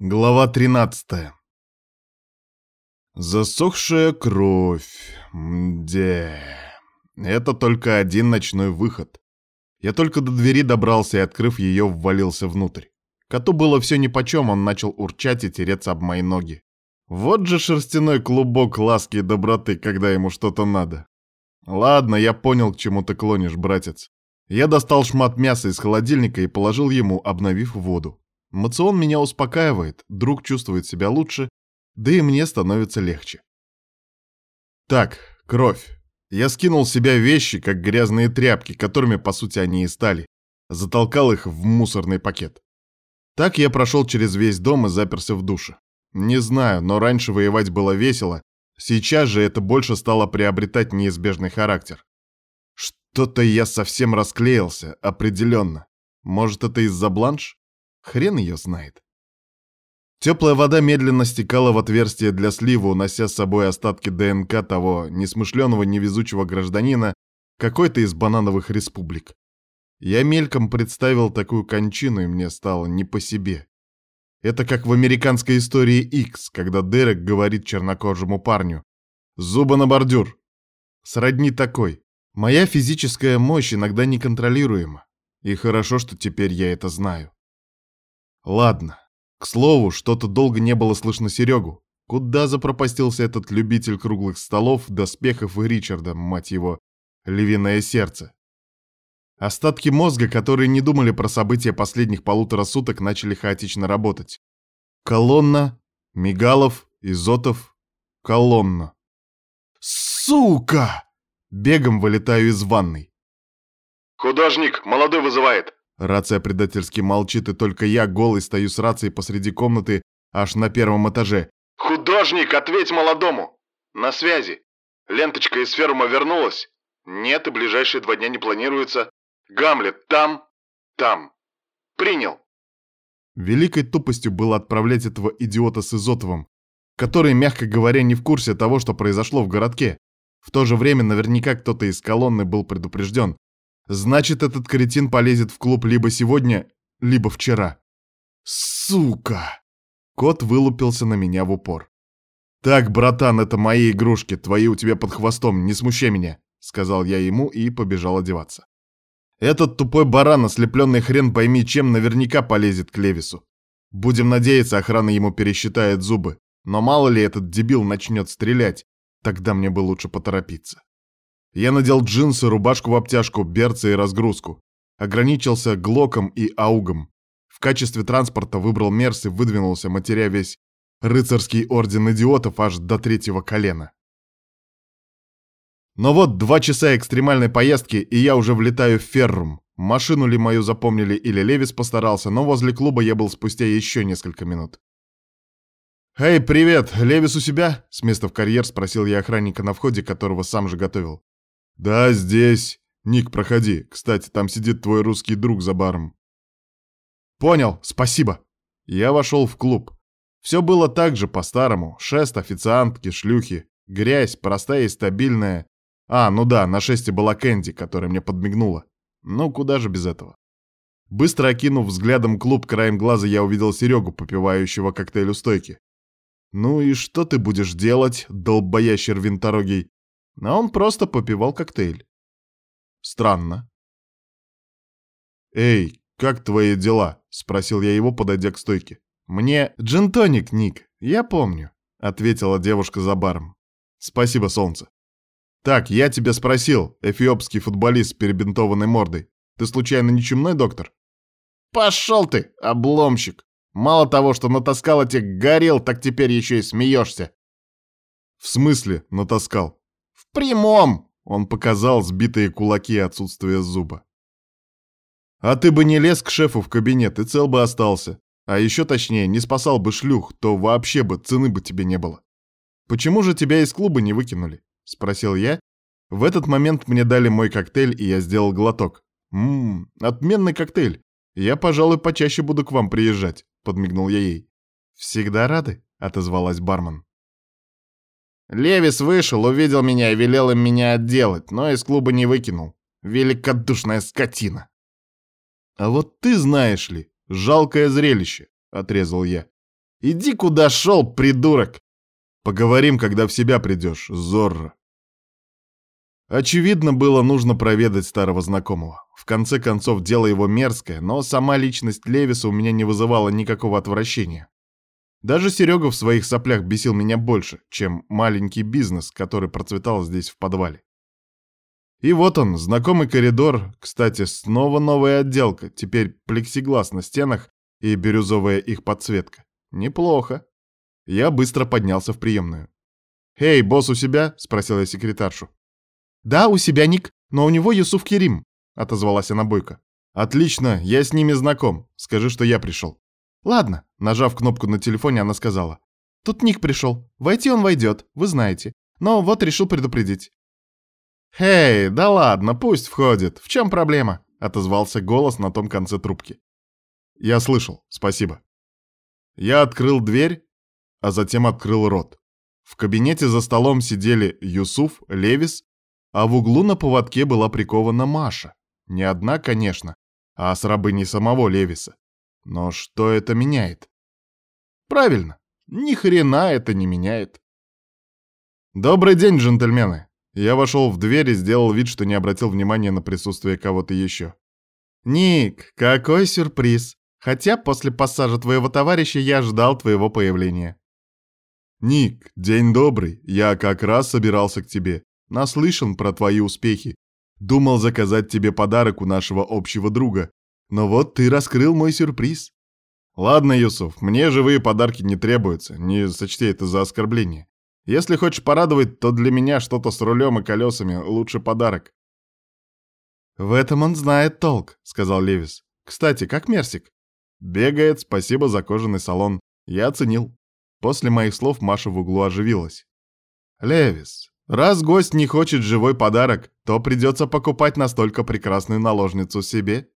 Глава 13 Засохшая кровь. Мде. Это только один ночной выход. Я только до двери добрался и, открыв ее, ввалился внутрь. Коту было все нипочем, он начал урчать и тереться об мои ноги. Вот же шерстяной клубок ласки и доброты, когда ему что-то надо. Ладно, я понял, к чему ты клонишь, братец. Я достал шмат мяса из холодильника и положил ему, обновив воду. Мацион меня успокаивает, друг чувствует себя лучше, да и мне становится легче. Так, кровь. Я скинул с себя вещи, как грязные тряпки, которыми, по сути, они и стали. Затолкал их в мусорный пакет. Так я прошел через весь дом и заперся в душе. Не знаю, но раньше воевать было весело, сейчас же это больше стало приобретать неизбежный характер. Что-то я совсем расклеился, определенно. Может, это из-за бланш? Хрен ее знает. Теплая вода медленно стекала в отверстие для слива, унося с собой остатки ДНК того несмышленого невезучего гражданина какой-то из банановых республик. Я мельком представил такую кончину, и мне стало не по себе. Это как в американской истории X, когда Дерек говорит чернокожему парню «Зубы на бордюр». Сродни такой. Моя физическая мощь иногда неконтролируема. И хорошо, что теперь я это знаю. Ладно. К слову, что-то долго не было слышно Серегу. Куда запропастился этот любитель круглых столов, доспехов и Ричарда, мать его, львиное сердце? Остатки мозга, которые не думали про события последних полутора суток, начали хаотично работать. Колонна, Мигалов, Изотов, колонна. Сука! Бегом вылетаю из ванной. «Художник, молодой вызывает!» Рация предательски молчит, и только я голый стою с рацией посреди комнаты аж на первом этаже. «Художник, ответь молодому! На связи! Ленточка из ферума вернулась? Нет, и ближайшие два дня не планируется. Гамлет там, там. Принял!» Великой тупостью было отправлять этого идиота с Изотовым, который, мягко говоря, не в курсе того, что произошло в городке. В то же время наверняка кто-то из колонны был предупрежден, Значит, этот кретин полезет в клуб либо сегодня, либо вчера. Сука! Кот вылупился на меня в упор. «Так, братан, это мои игрушки, твои у тебя под хвостом, не смущай меня», — сказал я ему и побежал одеваться. Этот тупой баран, ослепленный хрен пойми чем, наверняка полезет к Левису. Будем надеяться, охрана ему пересчитает зубы. Но мало ли этот дебил начнет стрелять, тогда мне бы лучше поторопиться. Я надел джинсы, рубашку в обтяжку, берцы и разгрузку. Ограничился глоком и аугом. В качестве транспорта выбрал мерс и выдвинулся, матеря весь рыцарский орден идиотов аж до третьего колена. Но вот два часа экстремальной поездки, и я уже влетаю в Феррум. Машину ли мою запомнили или Левис постарался, но возле клуба я был спустя еще несколько минут. «Эй, привет! Левис у себя?» — с места в карьер спросил я охранника на входе, которого сам же готовил. «Да, здесь. Ник, проходи. Кстати, там сидит твой русский друг за баром». «Понял, спасибо». Я вошел в клуб. Все было так же, по-старому. Шест, официантки, шлюхи. Грязь, простая и стабильная. А, ну да, на шесте была Кэнди, которая мне подмигнула. Ну, куда же без этого? Быстро окинув взглядом клуб, краем глаза я увидел Серегу, попивающего коктейль у стойки. «Ну и что ты будешь делать, долбоящер винторогий?» А он просто попивал коктейль. Странно. «Эй, как твои дела?» — спросил я его, подойдя к стойке. «Мне джинтоник, Ник, я помню», — ответила девушка за баром. «Спасибо, солнце». «Так, я тебя спросил, эфиопский футболист с перебинтованной мордой. Ты случайно не чумной доктор?» «Пошел ты, обломщик! Мало того, что натаскал этих горел, так теперь еще и смеешься!» «В смысле натаскал?» Прямом!» Он показал сбитые кулаки и отсутствие зуба. «А ты бы не лез к шефу в кабинет и цел бы остался. А еще точнее, не спасал бы шлюх, то вообще бы цены бы тебе не было. Почему же тебя из клуба не выкинули?» — спросил я. В этот момент мне дали мой коктейль, и я сделал глоток. «Ммм, отменный коктейль. Я, пожалуй, почаще буду к вам приезжать», — подмигнул я ей. «Всегда рады?» — отозвалась бармен. Левис вышел, увидел меня и велел им меня отделать, но из клуба не выкинул. Великодушная скотина. А вот ты знаешь ли, жалкое зрелище, отрезал я. Иди куда шел, придурок! Поговорим, когда в себя придешь, Зорро. Очевидно, было нужно проведать старого знакомого. В конце концов, дело его мерзкое, но сама личность Левиса у меня не вызывала никакого отвращения. Даже Серега в своих соплях бесил меня больше, чем маленький бизнес, который процветал здесь в подвале. И вот он, знакомый коридор, кстати, снова новая отделка, теперь плексиглаз на стенах и бирюзовая их подсветка. Неплохо. Я быстро поднялся в приемную. «Эй, босс у себя?» — спросила я секретаршу. «Да, у себя Ник, но у него Юсуф Керим», — отозвалась она бойко. «Отлично, я с ними знаком. Скажи, что я пришел». «Ладно», — нажав кнопку на телефоне, она сказала. «Тут Ник пришел. Войти он войдет, вы знаете. Но вот решил предупредить». «Эй, да ладно, пусть входит. В чем проблема?» — отозвался голос на том конце трубки. «Я слышал, спасибо». Я открыл дверь, а затем открыл рот. В кабинете за столом сидели Юсуф, Левис а в углу на поводке была прикована Маша. Не одна, конечно, а с рабыней самого Левиса. Но что это меняет? Правильно, ни хрена это не меняет. Добрый день, джентльмены. Я вошел в дверь и сделал вид, что не обратил внимания на присутствие кого-то еще. Ник, какой сюрприз. Хотя после пассажа твоего товарища я ждал твоего появления. Ник, день добрый. Я как раз собирался к тебе. Наслышан про твои успехи. Думал заказать тебе подарок у нашего общего друга. Но вот ты раскрыл мой сюрприз. Ладно, Юсуф, мне живые подарки не требуются. Не сочти это за оскорбление. Если хочешь порадовать, то для меня что-то с рулем и колесами лучше подарок. В этом он знает толк, сказал Левис. Кстати, как Мерсик? Бегает, спасибо за кожаный салон. Я оценил. После моих слов Маша в углу оживилась. Левис, Раз гость не хочет живой подарок, то придется покупать настолько прекрасную наложницу себе.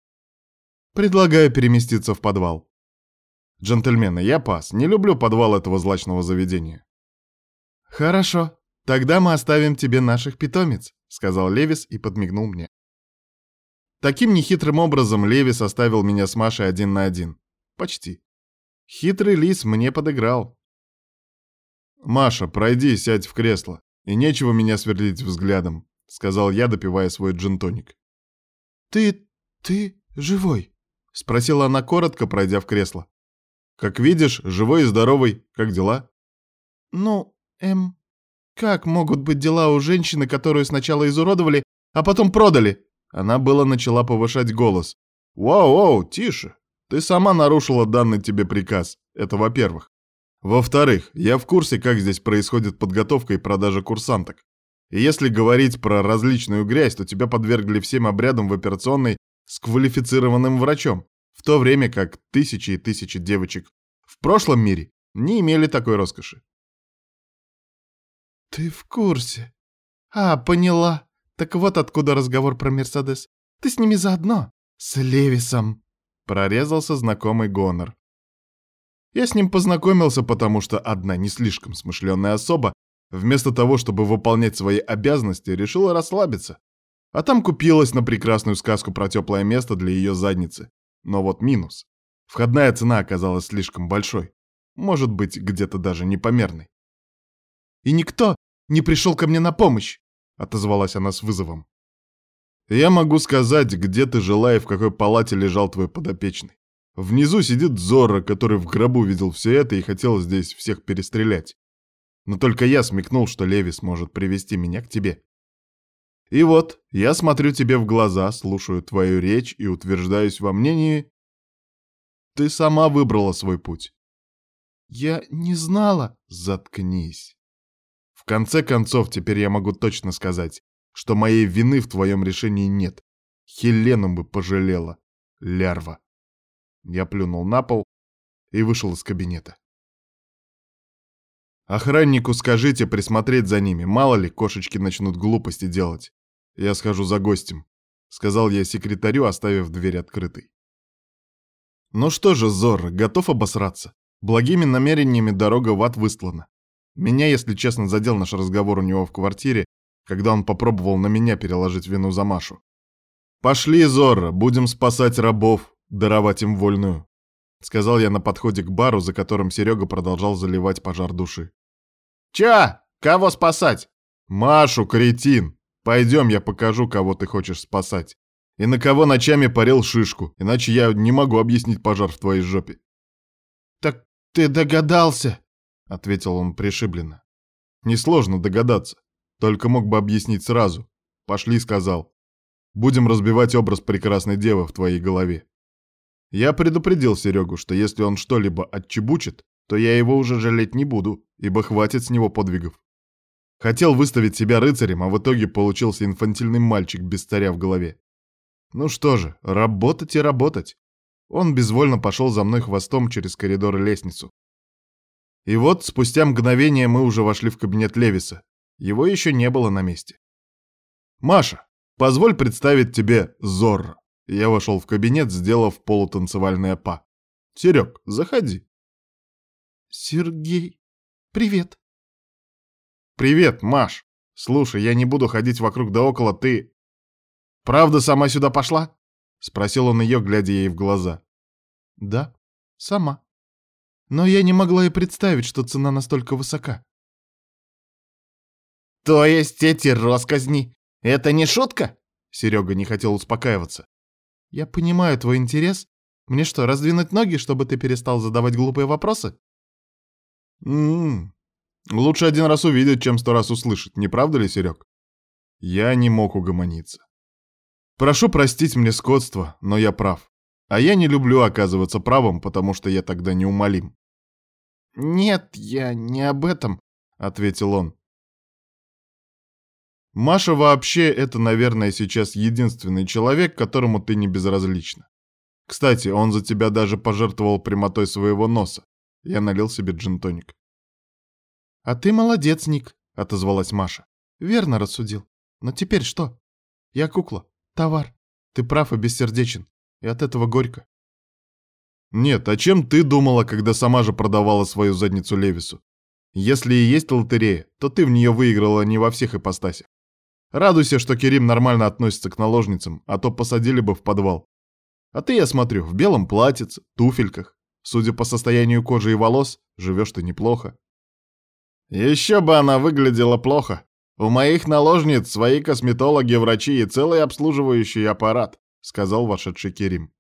Предлагаю переместиться в подвал. Джентльмены, я пас. Не люблю подвал этого злачного заведения. Хорошо. Тогда мы оставим тебе наших питомец, сказал Левис и подмигнул мне. Таким нехитрым образом Левис оставил меня с Машей один на один. Почти. Хитрый лис мне подыграл. «Маша, пройди и сядь в кресло», и нечего меня сверлить взглядом, сказал я, допивая свой джинтоник. Ты... ты живой? Спросила она коротко, пройдя в кресло. Как видишь, живой и здоровый. Как дела? Ну, эм... Как могут быть дела у женщины, которую сначала изуродовали, а потом продали? Она была начала повышать голос. «Воу-воу, тише! Ты сама нарушила данный тебе приказ. Это во-первых. Во-вторых, я в курсе, как здесь происходит подготовка и продажа курсанток. И если говорить про различную грязь, то тебя подвергли всем обрядам в операционной с квалифицированным врачом, в то время как тысячи и тысячи девочек в прошлом мире не имели такой роскоши. «Ты в курсе? А, поняла. Так вот откуда разговор про Мерседес. Ты с ними заодно? С Левисом!» Прорезался знакомый гонор. Я с ним познакомился, потому что одна не слишком смышленная особа, вместо того, чтобы выполнять свои обязанности, решила расслабиться. А там купилась на прекрасную сказку про теплое место для ее задницы. Но вот минус. Входная цена оказалась слишком большой. Может быть, где-то даже непомерной. «И никто не пришел ко мне на помощь!» — отозвалась она с вызовом. «Я могу сказать, где ты жила и в какой палате лежал твой подопечный. Внизу сидит Зорро, который в гробу видел все это и хотел здесь всех перестрелять. Но только я смекнул, что Левис может привести меня к тебе. И вот, я смотрю тебе в глаза, слушаю твою речь и утверждаюсь во мнении... Ты сама выбрала свой путь. Я не знала. Заткнись. В конце концов, теперь я могу точно сказать, что моей вины в твоем решении нет. Хелену бы пожалела. Лярва. Я плюнул на пол и вышел из кабинета. Охраннику скажите присмотреть за ними, мало ли кошечки начнут глупости делать. Я схожу за гостем, сказал я секретарю, оставив дверь открытой. Ну что же, Зорро, готов обосраться? Благими намерениями дорога в ад выстлана. Меня, если честно, задел наш разговор у него в квартире, когда он попробовал на меня переложить вину за Машу. Пошли, Зорро, будем спасать рабов, даровать им вольную. сказал я на подходе к бару, за которым Серега продолжал заливать пожар души. «Ча! Кого спасать?» «Машу, кретин! Пойдем, я покажу, кого ты хочешь спасать. И на кого ночами парил шишку, иначе я не могу объяснить пожар в твоей жопе». «Так ты догадался?» — ответил он пришибленно. «Несложно догадаться, только мог бы объяснить сразу. Пошли, — сказал. Будем разбивать образ прекрасной девы в твоей голове. Я предупредил Серегу, что если он что-либо отчебучит, то я его уже жалеть не буду, ибо хватит с него подвигов. Хотел выставить себя рыцарем, а в итоге получился инфантильный мальчик без царя в голове. Ну что же, работать и работать. Он безвольно пошел за мной хвостом через коридор и лестницу. И вот спустя мгновение мы уже вошли в кабинет Левиса. Его еще не было на месте. «Маша, позволь представить тебе Зорро». Я вошел в кабинет, сделав полутанцевальное па. «Серег, заходи». «Сергей, привет». «Привет, Маш. Слушай, я не буду ходить вокруг да около, ты...» «Правда сама сюда пошла?» — спросил он ее, глядя ей в глаза. «Да, сама. Но я не могла и представить, что цена настолько высока». «То есть эти росказни это не шутка?» Серега не хотел успокаиваться. «Я понимаю твой интерес. Мне что, раздвинуть ноги, чтобы ты перестал задавать глупые вопросы?» «М-м-м. Лучше один раз увидеть, чем сто раз услышать, не правда ли, Серег?» Я не мог угомониться. Прошу простить мне скотство, но я прав. А я не люблю оказываться правым, потому что я тогда неумолим. «Нет, я не об этом», — ответил он. Маша вообще это, наверное, сейчас единственный человек, которому ты не безразлична. Кстати, он за тебя даже пожертвовал прямотой своего носа. Я налил себе джинтоник. «А ты молодец, Ник», — отозвалась Маша. «Верно рассудил. Но теперь что? Я кукла, товар. Ты прав и бессердечен. И от этого горько». «Нет, а чем ты думала, когда сама же продавала свою задницу Левису? Если и есть лотерея, то ты в нее выиграла не во всех ипостасях. Радуйся, что Керим нормально относится к наложницам, а то посадили бы в подвал. А ты, я смотрю, в белом платьице, туфельках. Судя по состоянию кожи и волос, живешь ты неплохо. Еще бы она выглядела плохо. У моих наложниц свои косметологи, врачи и целый обслуживающий аппарат, сказал вошедший Керим.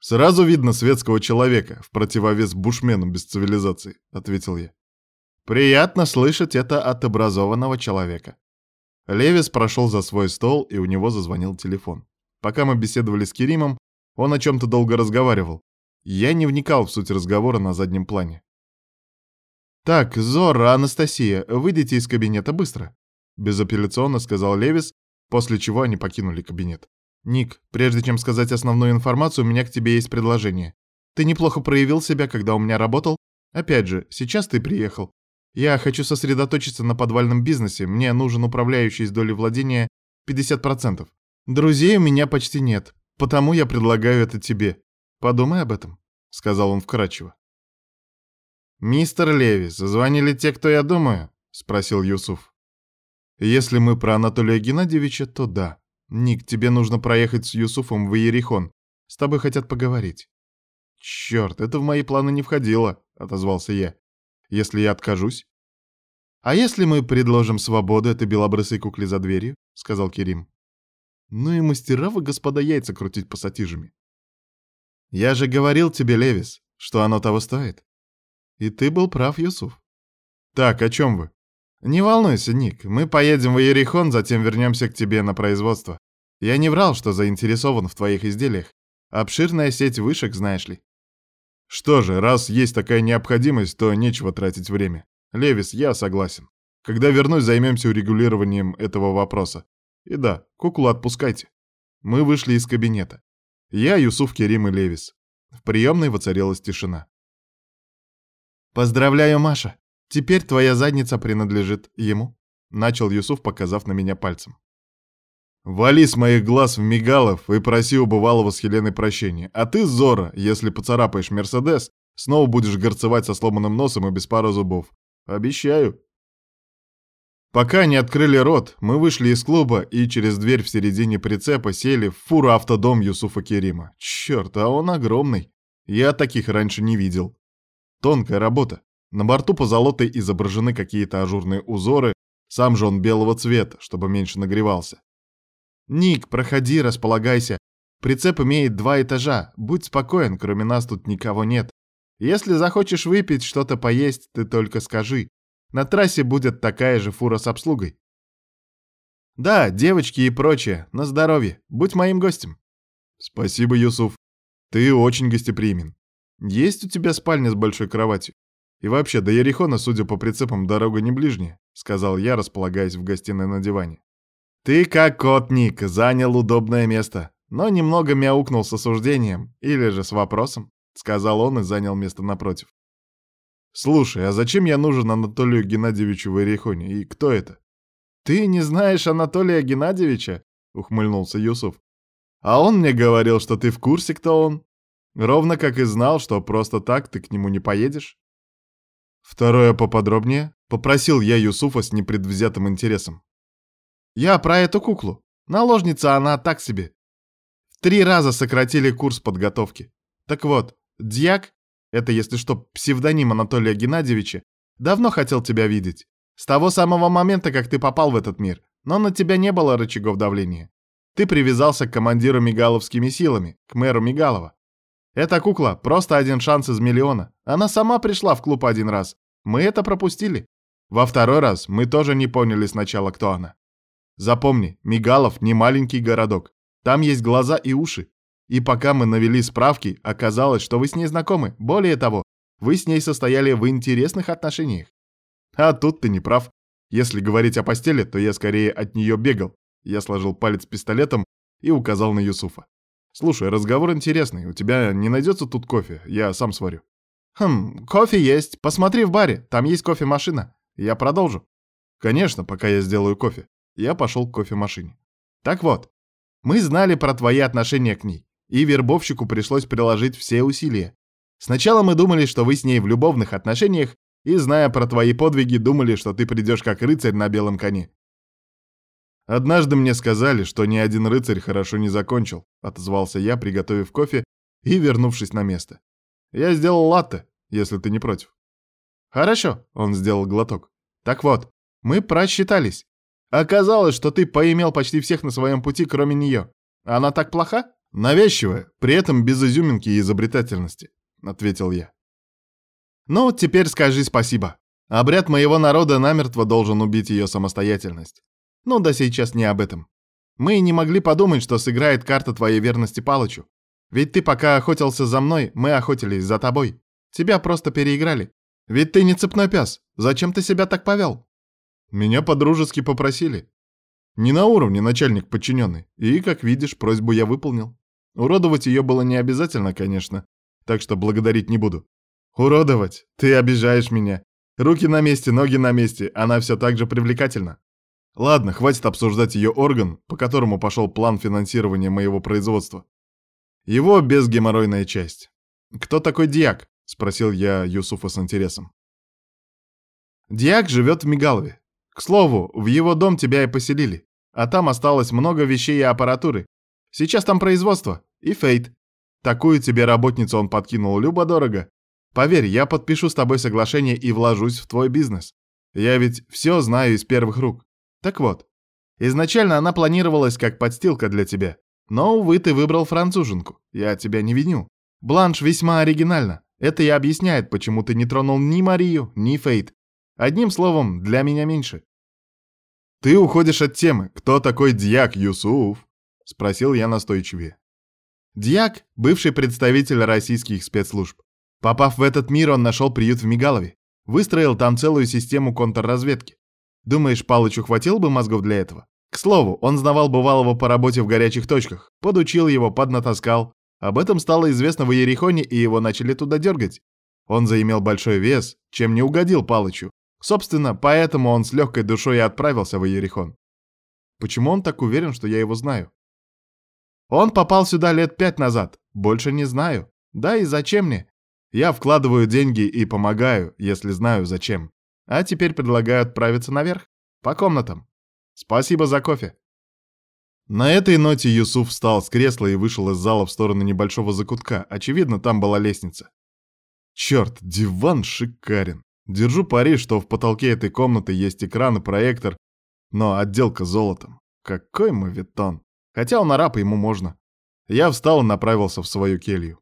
Сразу видно светского человека, в противовес бушмену без цивилизации, ответил я. Приятно слышать это от образованного человека. Левис прошел за свой стол, и у него зазвонил телефон. Пока мы беседовали с Керимом, он о чем-то долго разговаривал. Я не вникал в суть разговора на заднем плане. «Так, Зора, Анастасия, выйдите из кабинета быстро», — безапелляционно сказал Левис, после чего они покинули кабинет. «Ник, прежде чем сказать основную информацию, у меня к тебе есть предложение. Ты неплохо проявил себя, когда у меня работал. Опять же, сейчас ты приехал. Я хочу сосредоточиться на подвальном бизнесе, мне нужен управляющий с долей владения 50%. Друзей у меня почти нет, потому я предлагаю это тебе. Подумай об этом», — сказал он вкратчиво. «Мистер Левис, звонили те, кто я думаю?» — спросил Юсуф. «Если мы про Анатолия Геннадьевича, то да. Ник, тебе нужно проехать с Юсуфом в Иерихон. С тобой хотят поговорить». «Черт, это в мои планы не входило», — отозвался я если я откажусь? А если мы предложим свободу этой белобрысой кукле за дверью? Сказал Керим. Ну и мастера вы, господа, яйца крутить пассатижами. Я же говорил тебе, Левис, что оно того стоит. И ты был прав, Юсуф. Так, о чем вы? Не волнуйся, Ник, мы поедем в Иерихон, затем вернемся к тебе на производство. Я не врал, что заинтересован в твоих изделиях. Обширная сеть вышек, знаешь ли. Что же, раз есть такая необходимость, то нечего тратить время. Левис, я согласен. Когда вернусь, займемся урегулированием этого вопроса. И да, куклу отпускайте. Мы вышли из кабинета. Я, Юсуф, Керим и Левис. В приемной воцарилась тишина. «Поздравляю, Маша. Теперь твоя задница принадлежит ему», — начал Юсуф, показав на меня пальцем. Вали с моих глаз в Мигалов и проси у бывалого с Хеленой прощения. А ты, Зора, если поцарапаешь Мерседес, снова будешь горцевать со сломанным носом и без пары зубов. Обещаю. Пока не открыли рот, мы вышли из клуба и через дверь в середине прицепа сели в фуру автодом Юсуфа Керима. Черт, а он огромный. Я таких раньше не видел. Тонкая работа. На борту позолотой изображены какие-то ажурные узоры, сам же он белого цвета, чтобы меньше нагревался. «Ник, проходи, располагайся. Прицеп имеет два этажа. Будь спокоен, кроме нас тут никого нет. Если захочешь выпить, что-то поесть, ты только скажи. На трассе будет такая же фура с обслугой. Да, девочки и прочее, на здоровье. Будь моим гостем. Спасибо, Юсуф. Ты очень гостеприимен. Есть у тебя спальня с большой кроватью? И вообще, до Ерихона, судя по прицепам, дорога не ближняя, сказал я, располагаясь в гостиной на диване. Ты как кот, Ник, занял удобное место, но немного мяукнул с осуждением или же с вопросом, сказал он и занял место напротив. Слушай, а зачем я нужен Анатолию Геннадьевичу в Ерихоне, и кто это? Ты не знаешь Анатолия Геннадьевича? ухмыльнулся Юсуф. А он мне говорил, что ты в курсе, кто он. Ровно как и знал, что просто так ты к нему не поедешь. Второе поподробнее, попросил я Юсуфа с непредвзятым интересом. Я про эту куклу. Наложница она так себе. В три раза сократили курс подготовки. Так вот, Дьяк, это, если что, псевдоним Анатолия Геннадьевича, давно хотел тебя видеть. С того самого момента, как ты попал в этот мир. Но на тебя не было рычагов давления. Ты привязался к командиру Мигаловскими силами, к мэру Мигалова. Эта кукла — просто один шанс из миллиона. Она сама пришла в клуб один раз. Мы это пропустили. Во второй раз мы тоже не поняли сначала, кто она. Запомни, Мигалов не маленький городок. Там есть глаза и уши. И пока мы навели справки, оказалось, что вы с ней знакомы. Более того, вы с ней состояли в интересных отношениях. А тут ты не прав. Если говорить о постели, то я скорее от нее бегал. Я сложил палец пистолетом и указал на Юсуфа. «Слушай, разговор интересный. У тебя не найдется тут кофе? Я сам сварю». «Хм, кофе есть. Посмотри в баре. Там есть кофемашина. Я продолжу». «Конечно, пока я сделаю кофе». Я пошел к кофемашине. Так вот, мы знали про твои отношения к ней, и вербовщику пришлось приложить все усилия. Сначала мы думали, что вы с ней в любовных отношениях, и, зная про твои подвиги, думали, что ты придешь как рыцарь на белом коне. Однажды мне сказали, что ни один рыцарь хорошо не закончил, отозвался я, приготовив кофе и вернувшись на место. Я сделал латте, если ты не против. Хорошо, он сделал глоток. Так вот, мы просчитались. Оказалось, что ты поимел почти всех на своем пути, кроме нее. Она так плоха? Навязчивая, при этом без изюминки и изобретательности, ответил я. Ну, теперь скажи спасибо. Обряд моего народа намертво должен убить ее самостоятельность. Ну да сейчас не об этом. Мы не могли подумать, что сыграет карта твоей верности Палычу. Ведь ты пока охотился за мной, мы охотились за тобой. Тебя просто переиграли. Ведь ты не цепной пес. Зачем ты себя так повел? Меня по-дружески попросили. Не на уровне начальник подчиненный, и, как видишь, просьбу я выполнил. Уродовать ее было не обязательно, конечно, так что благодарить не буду. Уродовать? Ты обижаешь меня. Руки на месте, ноги на месте, она все так же привлекательна. Ладно, хватит обсуждать ее орган, по которому пошел план финансирования моего производства. Его безгеморройная часть. «Кто такой Диак?» — спросил я Юсуфа с интересом. Диак живет в Мигалове. К слову, в его дом тебя и поселили. А там осталось много вещей и аппаратуры. Сейчас там производство. И фейт. Такую тебе работницу он подкинул любо-дорого. Поверь, я подпишу с тобой соглашение и вложусь в твой бизнес. Я ведь все знаю из первых рук. Так вот, изначально она планировалась как подстилка для тебя. Но, увы, ты выбрал француженку. Я тебя не виню. Бланш весьма оригинальна. Это и объясняет, почему ты не тронул ни Марию, ни Фейт. Одним словом, для меня меньше. Ты уходишь от темы. Кто такой Дьяк Юсуф? Спросил я настойчивее. Дьяк — бывший представитель российских спецслужб. Попав в этот мир, он нашел приют в Мигалове. Выстроил там целую систему контрразведки. Думаешь, Палычу хватило бы мозгов для этого? К слову, он знавал бывалого по работе в горячих точках, подучил его, поднатаскал. Об этом стало известно в Ерехоне, и его начали туда дергать. Он заимел большой вес, чем не угодил Палычу, Собственно, поэтому он с легкой душой и отправился в Иерихон. Почему он так уверен, что я его знаю? Он попал сюда лет пять назад. Больше не знаю. Да и зачем мне? Я вкладываю деньги и помогаю, если знаю зачем. А теперь предлагаю отправиться наверх. По комнатам. Спасибо за кофе. На этой ноте Юсуф встал с кресла и вышел из зала в сторону небольшого закутка. Очевидно, там была лестница. Черт, диван шикарен. Держу пари, что в потолке этой комнаты есть экран и проектор, но отделка золотом. Какой мавитон. Хотя он араб, ему можно. Я встал и направился в свою келью.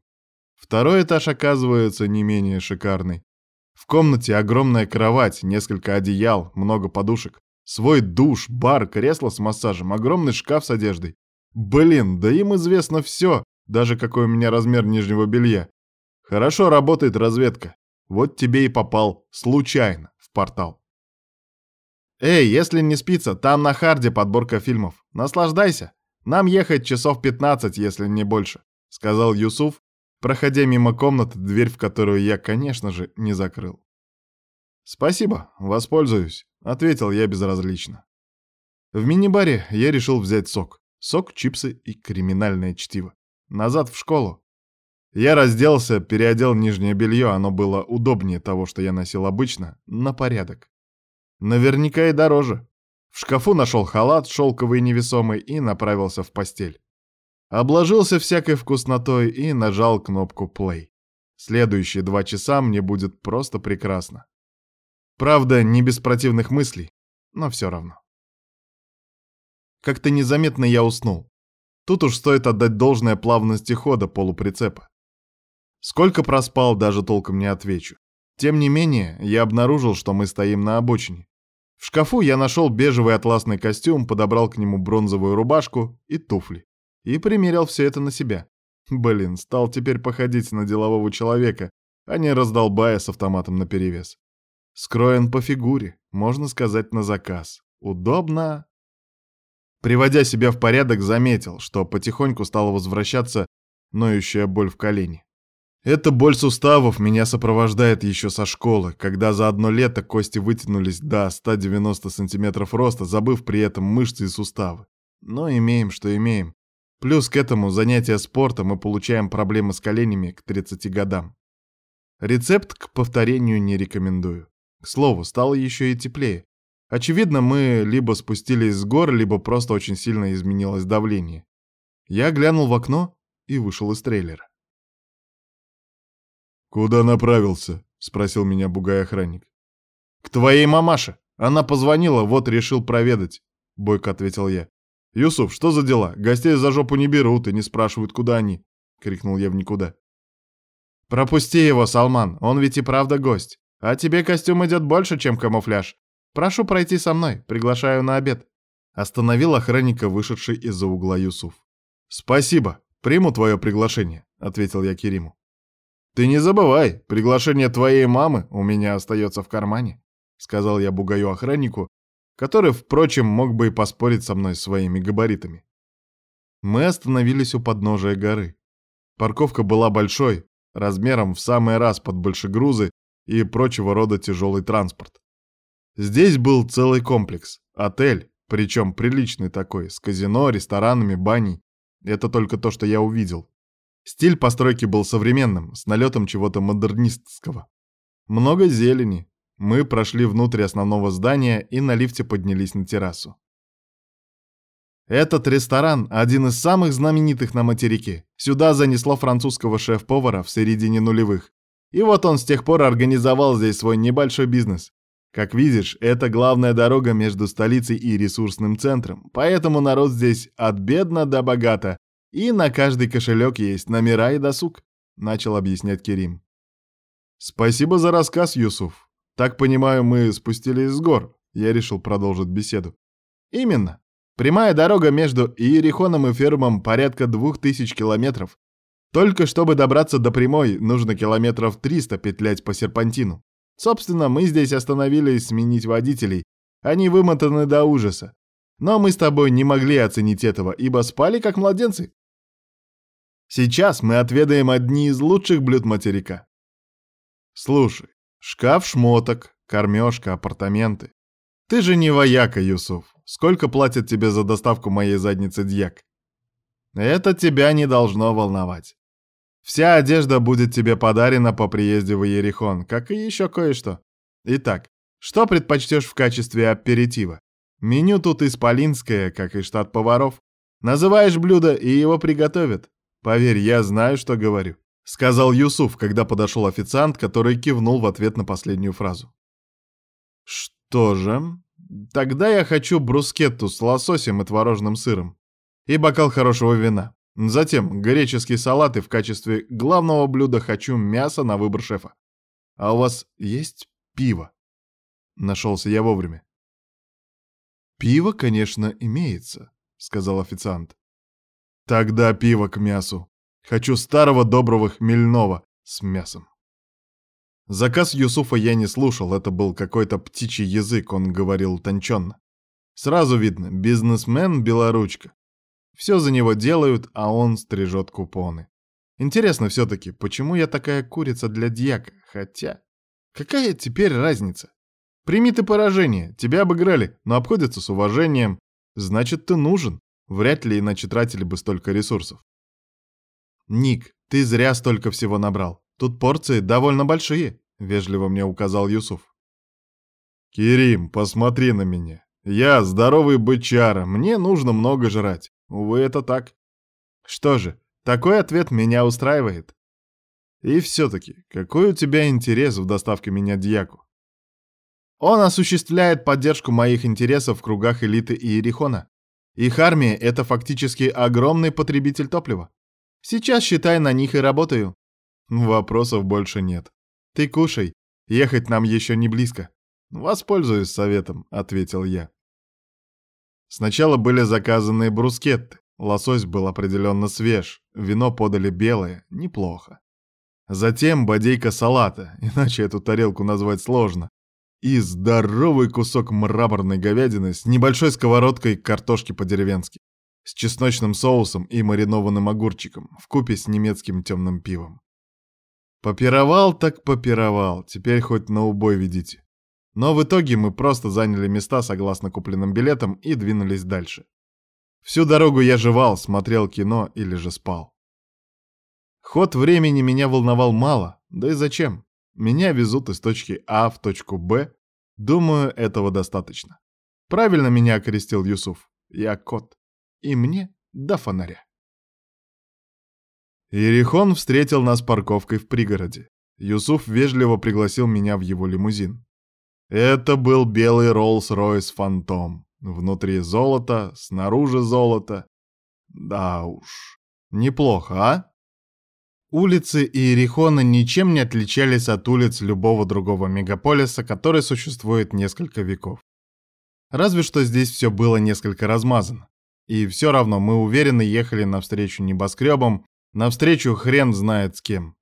Второй этаж оказывается не менее шикарный. В комнате огромная кровать, несколько одеял, много подушек. Свой душ, бар, кресло с массажем, огромный шкаф с одеждой. Блин, да им известно все, даже какой у меня размер нижнего белья. Хорошо работает разведка. Вот тебе и попал, случайно, в портал. Эй, если не спится, там на харде подборка фильмов. Наслаждайся. Нам ехать часов 15, если не больше, сказал Юсуф, проходя мимо комнаты, дверь в которую я, конечно же, не закрыл. Спасибо, воспользуюсь. — ответил я безразлично. В мини-баре я решил взять сок. Сок, чипсы и криминальное чтиво. Назад в школу. Я разделся, переодел нижнее белье, оно было удобнее того, что я носил обычно, на порядок. Наверняка и дороже. В шкафу нашел халат шелковый невесомый и направился в постель. Обложился всякой вкуснотой и нажал кнопку play. Следующие два часа мне будет просто прекрасно. Правда, не без противных мыслей, но все равно. Как-то незаметно я уснул. Тут уж стоит отдать должное плавности хода полуприцепа. Сколько проспал, даже толком не отвечу. Тем не менее, я обнаружил, что мы стоим на обочине. В шкафу я нашел бежевый атласный костюм, подобрал к нему бронзовую рубашку и туфли. И примерил все это на себя. Блин, стал теперь походить на делового человека, а не раздолбая с автоматом наперевес. Скроен по фигуре, можно сказать, на заказ. Удобно. Приводя себя в порядок, заметил, что потихоньку стала возвращаться ноющая боль в колене. Эта боль суставов меня сопровождает еще со школы, когда за одно лето кости вытянулись до 190 сантиметров роста, забыв при этом мышцы и суставы. Но имеем, что имеем. Плюс к этому занятия спортом мы получаем проблемы с коленями к 30 годам. Рецепт к повторению не рекомендую. К слову, стало еще и теплее. Очевидно, мы либо спустились с гор, либо просто очень сильно изменилось давление. Я глянул в окно и вышел из трейлера. «Куда направился?» — спросил меня бугай-охранник. «К твоей мамаше. Она позвонила, вот решил проведать», — бойко ответил я. «Юсуф, что за дела? Гостей за жопу не берут и не спрашивают, куда они», — крикнул я в никуда. «Пропусти его, Салман, он ведь и правда гость. А тебе костюм идет больше, чем камуфляж. Прошу пройти со мной, приглашаю на обед. Остановил охранника, вышедший из-за угла Юсуф. Спасибо, приму твое приглашение, ответил я Кериму. Ты не забывай, приглашение твоей мамы у меня остается в кармане, сказал я бугаю охраннику, который, впрочем, мог бы и поспорить со мной своими габаритами. Мы остановились у подножия горы. Парковка была большой, размером в самый раз под большегрузы и прочего рода тяжелый транспорт. Здесь был целый комплекс, отель, причем приличный такой, с казино, ресторанами, баней. Это только то, что я увидел. Стиль постройки был современным, с налетом чего-то модернистского. Много зелени. Мы прошли внутрь основного здания и на лифте поднялись на террасу. Этот ресторан – один из самых знаменитых на материке. Сюда занесло французского шеф-повара в середине нулевых. И вот он с тех пор организовал здесь свой небольшой бизнес. Как видишь, это главная дорога между столицей и ресурсным центром, поэтому народ здесь от бедно до богато, и на каждый кошелек есть номера и досуг», — начал объяснять Керим. «Спасибо за рассказ, Юсуф. Так понимаю, мы спустились с гор», — я решил продолжить беседу. «Именно. Прямая дорога между Иерихоном и Фермом порядка двух тысяч километров, только чтобы добраться до прямой, нужно километров 300 петлять по серпантину. Собственно, мы здесь остановились сменить водителей. Они вымотаны до ужаса. Но мы с тобой не могли оценить этого, ибо спали как младенцы. Сейчас мы отведаем одни из лучших блюд материка. Слушай, шкаф шмоток, кормежка, апартаменты. Ты же не вояка, Юсуф. Сколько платят тебе за доставку моей задницы дьяк? Это тебя не должно волновать. Вся одежда будет тебе подарена по приезде в Иерихон, как и еще кое-что. Итак, что предпочтешь в качестве аперитива? Меню тут исполинское, как и штат поваров. Называешь блюдо, и его приготовят. Поверь, я знаю, что говорю», — сказал Юсуф, когда подошел официант, который кивнул в ответ на последнюю фразу. «Что же? Тогда я хочу брускетту с лососем и творожным сыром и бокал хорошего вина. Затем греческий салат и в качестве главного блюда хочу мясо на выбор шефа. А у вас есть пиво?» Нашелся я вовремя. «Пиво, конечно, имеется», — сказал официант. «Тогда пиво к мясу. Хочу старого доброго хмельного с мясом». Заказ Юсуфа я не слушал, это был какой-то птичий язык, он говорил утонченно. Сразу видно, бизнесмен белоручка. Все за него делают, а он стрижет купоны. Интересно все-таки, почему я такая курица для дьяка? Хотя, какая теперь разница? Прими ты поражение, тебя обыграли, но обходятся с уважением. Значит, ты нужен. Вряд ли иначе тратили бы столько ресурсов. Ник, ты зря столько всего набрал. Тут порции довольно большие, вежливо мне указал Юсуф. Кирим, посмотри на меня. Я здоровый бычара, мне нужно много жрать. Увы, это так. Что же, такой ответ меня устраивает. И все-таки, какой у тебя интерес в доставке меня дьяку? Он осуществляет поддержку моих интересов в кругах элиты Иерихона. Их армия — это фактически огромный потребитель топлива. Сейчас, считай, на них и работаю. Вопросов больше нет. Ты кушай, ехать нам еще не близко. Воспользуюсь советом, ответил я. Сначала были заказаны брускетты. Лосось был определенно свеж, вино подали белое, неплохо. Затем бодейка салата, иначе эту тарелку назвать сложно. И здоровый кусок мраморной говядины с небольшой сковородкой картошки по-деревенски, с чесночным соусом и маринованным огурчиком, в купе с немецким темным пивом. Попировал так попировал, теперь хоть на убой ведите. Но в итоге мы просто заняли места согласно купленным билетам и двинулись дальше. Всю дорогу я жевал, смотрел кино или же спал. Ход времени меня волновал мало, да и зачем? Меня везут из точки А в точку Б. Думаю, этого достаточно. Правильно меня окрестил Юсуф. Я кот. И мне до фонаря. Иерихон встретил нас парковкой в пригороде. Юсуф вежливо пригласил меня в его лимузин. Это был белый Роллс-Ройс Фантом. Внутри золото, снаружи золото. Да уж, неплохо, а? Улицы Иерихона ничем не отличались от улиц любого другого мегаполиса, который существует несколько веков. Разве что здесь все было несколько размазано. И все равно мы уверенно ехали навстречу небоскребам, Навстречу хрен знает с кем.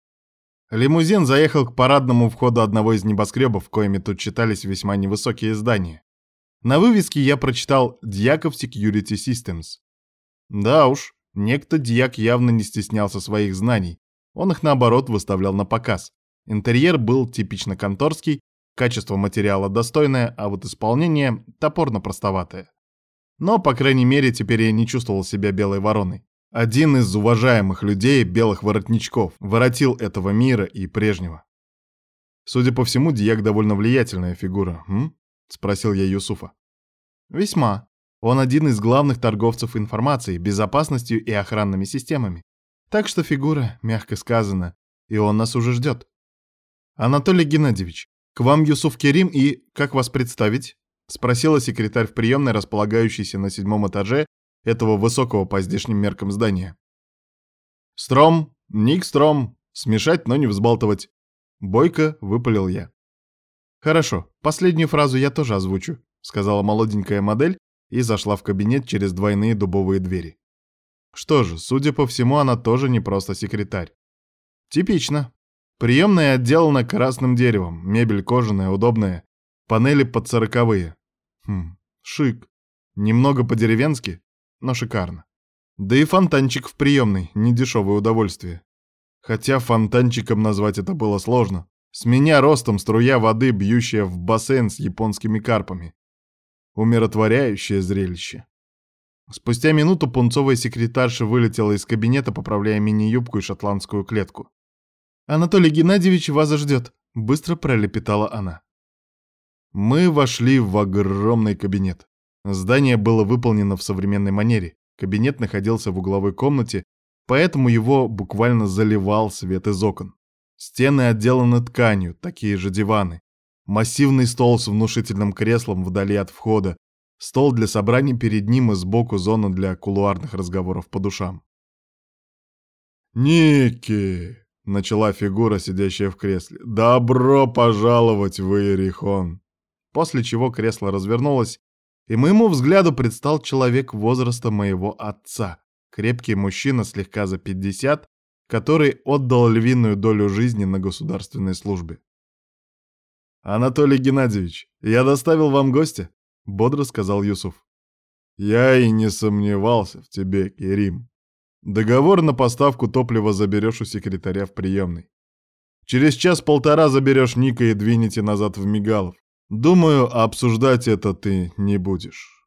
Лимузин заехал к парадному входу одного из небоскребов, коими тут читались весьма невысокие здания. На вывеске я прочитал «Дьяков Security Systems». Да уж, некто Дьяк явно не стеснялся своих знаний. Он их, наоборот, выставлял на показ. Интерьер был типично конторский, качество материала достойное, а вот исполнение топорно-простоватое. Но, по крайней мере, теперь я не чувствовал себя белой вороной. Один из уважаемых людей, белых воротничков, воротил этого мира и прежнего. Судя по всему, Диак довольно влиятельная фигура, м? Спросил я Юсуфа. Весьма. Он один из главных торговцев информацией, безопасностью и охранными системами. Так что фигура, мягко сказано, и он нас уже ждет. Анатолий Геннадьевич, к вам Юсуф Керим и как вас представить? Спросила секретарь в приемной, располагающейся на седьмом этаже этого высокого по здешним меркам здания. «Стром, Ник Стром, смешать, но не взбалтывать». Бойко выпалил я. «Хорошо, последнюю фразу я тоже озвучу», — сказала молоденькая модель и зашла в кабинет через двойные дубовые двери. Что же, судя по всему, она тоже не просто секретарь. Типично. Приемная отделана красным деревом, мебель кожаная, удобная, панели под сороковые. Хм, шик. Немного по-деревенски, но шикарно. Да и фонтанчик в приемной, недешевое удовольствие. Хотя фонтанчиком назвать это было сложно. С меня ростом струя воды, бьющая в бассейн с японскими карпами. Умиротворяющее зрелище. Спустя минуту пунцовая секретарша вылетела из кабинета, поправляя мини-юбку и шотландскую клетку. «Анатолий Геннадьевич вас ждет», — быстро пролепетала она. Мы вошли в огромный кабинет. Здание было выполнено в современной манере. Кабинет находился в угловой комнате, поэтому его буквально заливал свет из окон. Стены отделаны тканью, такие же диваны. Массивный стол с внушительным креслом вдали от входа, стол для собраний перед ним и сбоку зона для кулуарных разговоров по душам. «Ники!» — начала фигура, сидящая в кресле. «Добро пожаловать в Иерихон!» После чего кресло развернулось, и моему взгляду предстал человек возраста моего отца, крепкий мужчина слегка за пятьдесят, который отдал львиную долю жизни на государственной службе. «Анатолий Геннадьевич, я доставил вам гостя», — бодро сказал Юсуф. «Я и не сомневался в тебе, Керим. Договор на поставку топлива заберешь у секретаря в приемной. Через час-полтора заберешь Ника и двинете назад в Мигалов. Думаю, обсуждать это ты не будешь».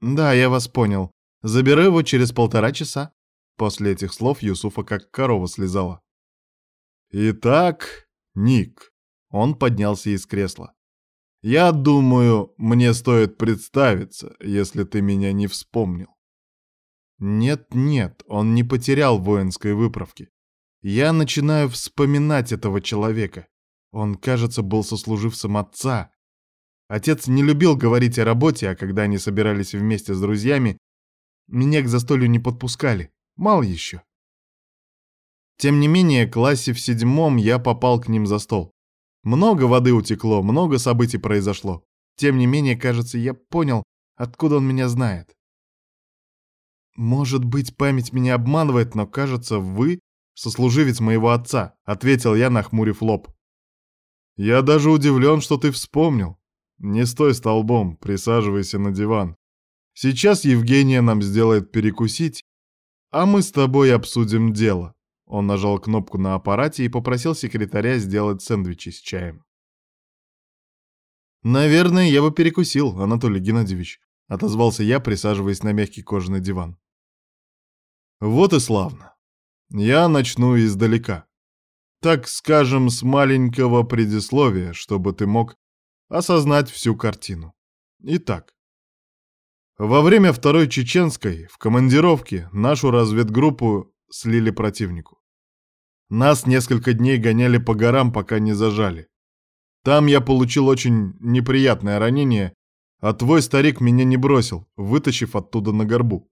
«Да, я вас понял. Заберу его через полтора часа». После этих слов Юсуфа как корова слезала. «Итак, Ник», он поднялся из кресла. «Я думаю, мне стоит представиться, если ты меня не вспомнил». Нет-нет, он не потерял воинской выправки. Я начинаю вспоминать этого человека. Он, кажется, был сослуживцем отца. Отец не любил говорить о работе, а когда они собирались вместе с друзьями, меня к застолью не подпускали. Мало еще. Тем не менее, классе в седьмом я попал к ним за стол. Много воды утекло, много событий произошло. Тем не менее, кажется, я понял, откуда он меня знает. Может быть, память меня обманывает, но, кажется, вы сослуживец моего отца, ответил я, нахмурив лоб. Я даже удивлен, что ты вспомнил. Не стой столбом, присаживайся на диван. Сейчас Евгения нам сделает перекусить, а мы с тобой обсудим дело. Он нажал кнопку на аппарате и попросил секретаря сделать сэндвичи с чаем. «Наверное, я бы перекусил, Анатолий Геннадьевич», — отозвался я, присаживаясь на мягкий кожаный диван. «Вот и славно. Я начну издалека. Так скажем, с маленького предисловия, чтобы ты мог осознать всю картину. Итак, во время Второй Чеченской в командировке нашу разведгруппу слили противнику. Нас несколько дней гоняли по горам, пока не зажали. Там я получил очень неприятное ранение, а твой старик меня не бросил, вытащив оттуда на горбу.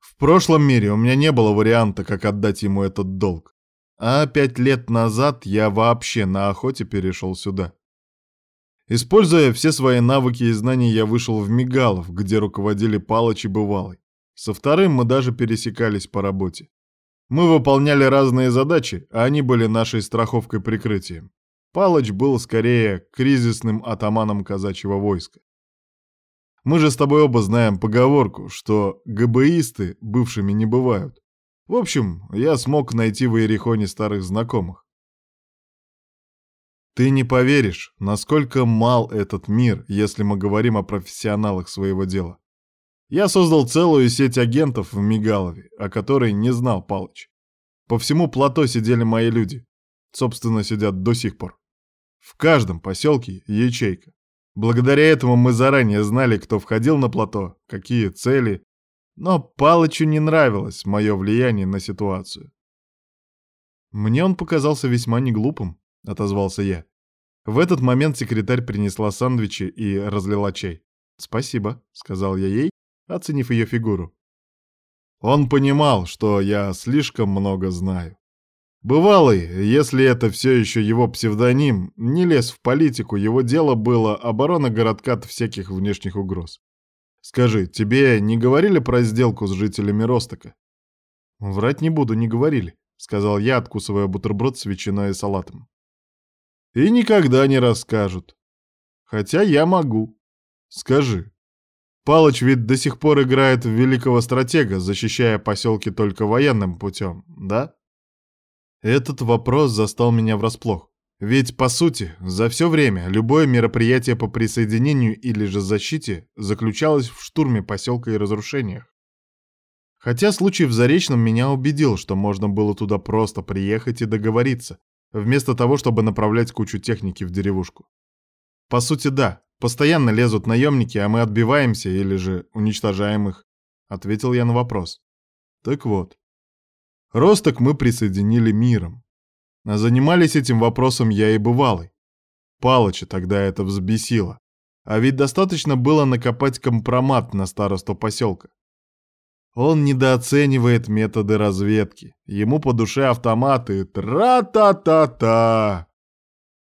В прошлом мире у меня не было варианта, как отдать ему этот долг. А пять лет назад я вообще на охоте перешел сюда. Используя все свои навыки и знания, я вышел в Мигалов, где руководили Палыч и Бывалый. Со вторым мы даже пересекались по работе. Мы выполняли разные задачи, а они были нашей страховкой прикрытием. Палыч был скорее кризисным атаманом казачьего войска. Мы же с тобой оба знаем поговорку, что ГБисты бывшими не бывают. В общем, я смог найти в Иерихоне старых знакомых. Ты не поверишь, насколько мал этот мир, если мы говорим о профессионалах своего дела. Я создал целую сеть агентов в Мигалове, о которой не знал Палыч. По всему плато сидели мои люди. Собственно, сидят до сих пор. В каждом поселке ячейка. Благодаря этому мы заранее знали, кто входил на плато, какие цели. Но Палычу не нравилось мое влияние на ситуацию. «Мне он показался весьма неглупым», — отозвался я. В этот момент секретарь принесла сандвичи и разлила чай. «Спасибо», — сказал я ей, оценив ее фигуру. Он понимал, что я слишком много знаю. Бывалый, если это все еще его псевдоним, не лез в политику, его дело было оборона городка от всяких внешних угроз. Скажи, тебе не говорили про сделку с жителями Ростока? Врать не буду, не говорили, сказал я, откусывая бутерброд с ветчиной и салатом. И никогда не расскажут. Хотя я могу. Скажи, Палыч ведь до сих пор играет в великого стратега, защищая поселки только военным путем, да? Этот вопрос застал меня врасплох. Ведь, по сути, за все время любое мероприятие по присоединению или же защите заключалось в штурме поселка и разрушениях. Хотя случай в Заречном меня убедил, что можно было туда просто приехать и договориться, вместо того, чтобы направлять кучу техники в деревушку. По сути, да, Постоянно лезут наемники, а мы отбиваемся или же уничтожаем их. ответил я на вопрос. Так вот, Росток мы присоединили миром. А занимались этим вопросом я и бывалый. Палыча тогда это взбесило. А ведь достаточно было накопать компромат на старосту поселка. Он недооценивает методы разведки. Ему по душе автоматы. Тра-та-та-та!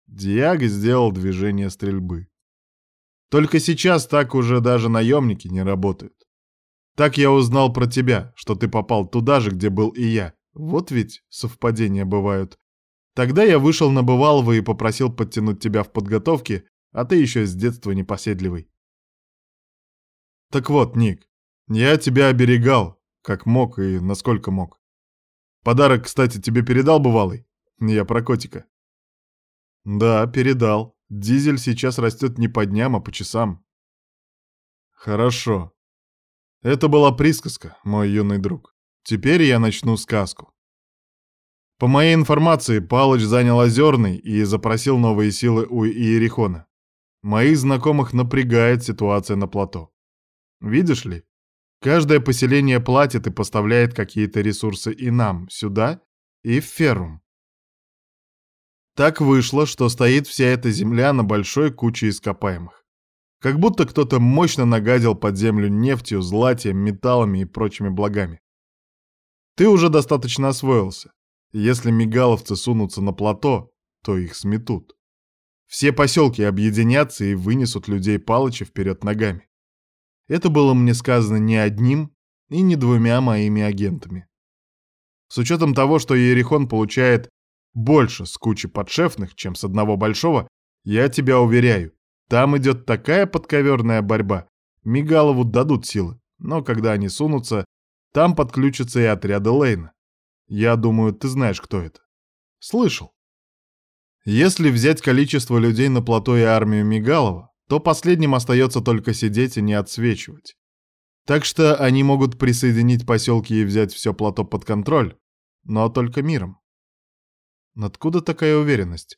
Диаг сделал движение стрельбы. Только сейчас так уже даже наемники не работают. Так я узнал про тебя, что ты попал туда же, где был и я. Вот ведь совпадения бывают. Тогда я вышел на Бывалова и попросил подтянуть тебя в подготовке, а ты еще с детства непоседливый. Так вот, Ник, я тебя оберегал, как мог и насколько мог. Подарок, кстати, тебе передал Бывалый? Я про котика. Да, передал. Дизель сейчас растет не по дням, а по часам. Хорошо. Это была присказка, мой юный друг. Теперь я начну сказку. По моей информации, Палыч занял Озерный и запросил новые силы у Иерихона. Моих знакомых напрягает ситуация на плато. Видишь ли, каждое поселение платит и поставляет какие-то ресурсы и нам, сюда, и в Феррум. Так вышло, что стоит вся эта земля на большой куче ископаемых. Как будто кто-то мощно нагадил под землю нефтью, златием, металлами и прочими благами. Ты уже достаточно освоился. Если мигаловцы сунутся на плато, то их сметут. Все поселки объединятся и вынесут людей Палыча вперед ногами. Это было мне сказано не одним и не двумя моими агентами. С учетом того, что Ерехон получает больше с кучи подшефных, чем с одного большого, я тебя уверяю, там идет такая подковерная борьба. Мигалову дадут силы, но когда они сунутся, там подключатся и отряды Лейна. Я думаю, ты знаешь, кто это. Слышал. Если взять количество людей на плато и армию Мигалова, то последним остается только сидеть и не отсвечивать. Так что они могут присоединить поселки и взять все плато под контроль, но только миром. Откуда такая уверенность?